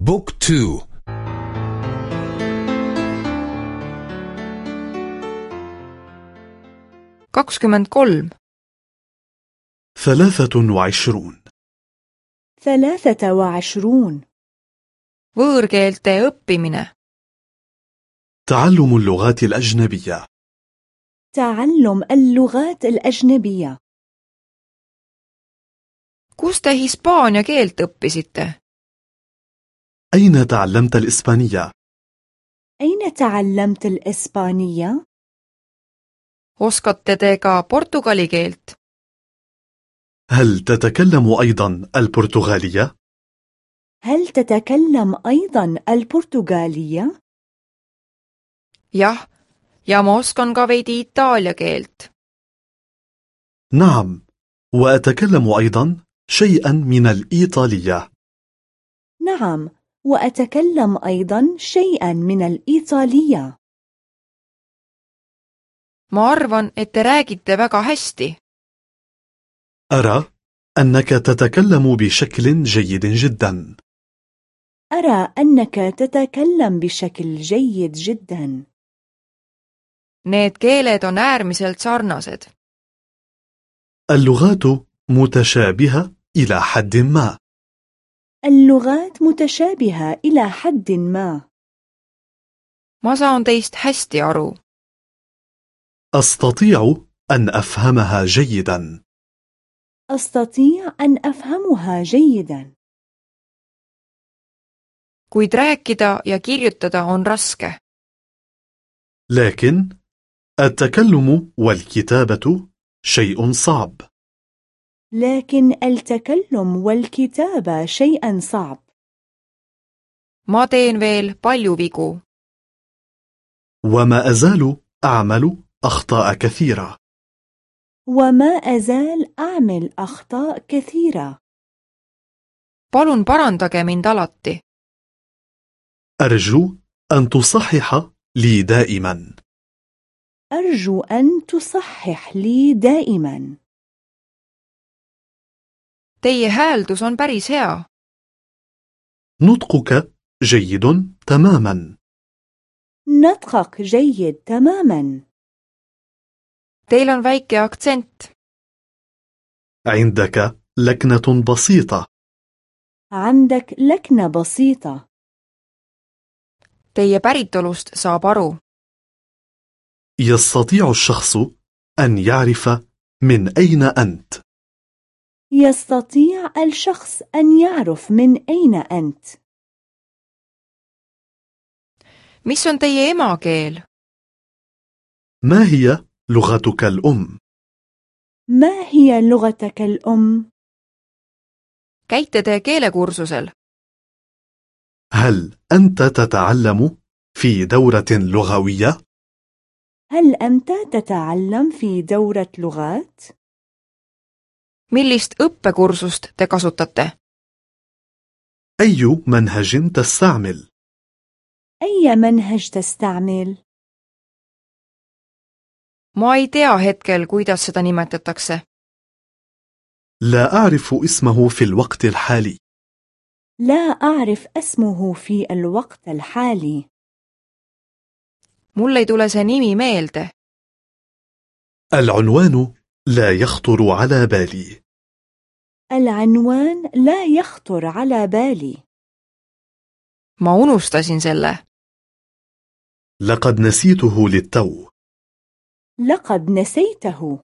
بوك تو. kakskümmend kolm. ثلاثة وعشرون. ثلاثة وعشرون. võõrkeelte õppimine. تعلم اللغات الأجنبية. تعلم اللغات الأجنبية. kus te hispaania keelt õppisite? أين تعلمت الإسبانية؟ أين تعلمت الإسبانية؟ oskate te ka portugali keelt هل تتكلم أيضا البرتغالية؟ هل تتكلم أيضا البرتغالية؟ jah ja ma oskan ka veidi itaalia keelt نعم وأتكلم أيضا شيئا من الإيطالية نعم وأتكلم أيضا شيئا من الإيطالية. Ma arvan et te räägite väga hästi. أرى أنك تتكلم بشكل جيد جدا. أرى أنك تتكلم بشكل جيد جدا. Need keeled on äärmiselt sarnased. اللغات متشابهة إلى حد ما. اللغات متشابهة إلى حد ما. Ma saan teist hästi aru. أستطيع أن أفهمها جيدا. أستطيع أن أفهمها جيدا. Kuid rääkida ja kirjutada on raske. لكن التكلم والكتابة شيء صعب. لكن التكلم والكتابة شيئا صعب. Ma teen veel palju vigu. وما أزال أعمل أخطاء كثيرة. وما أزال أعمل أخطاء كثيرة. Palun parandage mind alati. أرجو أن تصحح لي دائما. أرجو أن تصحح لي دائما. Teie hääldus on päris hea. نطقك جيد تماما. نطقك جيد تماما. Teil on väike aktsent. عندك لكنة بسيطة. عندك لكنة بسيطة. Teie päritolust saab aru. يستطيع الشخص أن يعرف من أين أنت. يستطيع الشخص أن يعرف من أين أنت mis on teie emakeel ما هي لغتك الأم؟ ما هي لغتك الأم؟ käite te keelekursusel هل أنت تتعلم في دورة لغوية؟ هل أنت تتعلم في دورة لغات؟ millist õppekursust te kasutate أي منهج تستعمل؟ أي منهج تستعمل؟ ma ei tea hetkel kuidas seda nimetatakse لا أعرف اسمه في الوقت الحالي لا أعرف اسمه في الوقت الحالي mul ei tule see nimi meelde العنوان لا يخطر على بالي. العنوان لا يخطر على بالي. Ma unustasin selle. لقد نسيته للتو. لقد نسيته.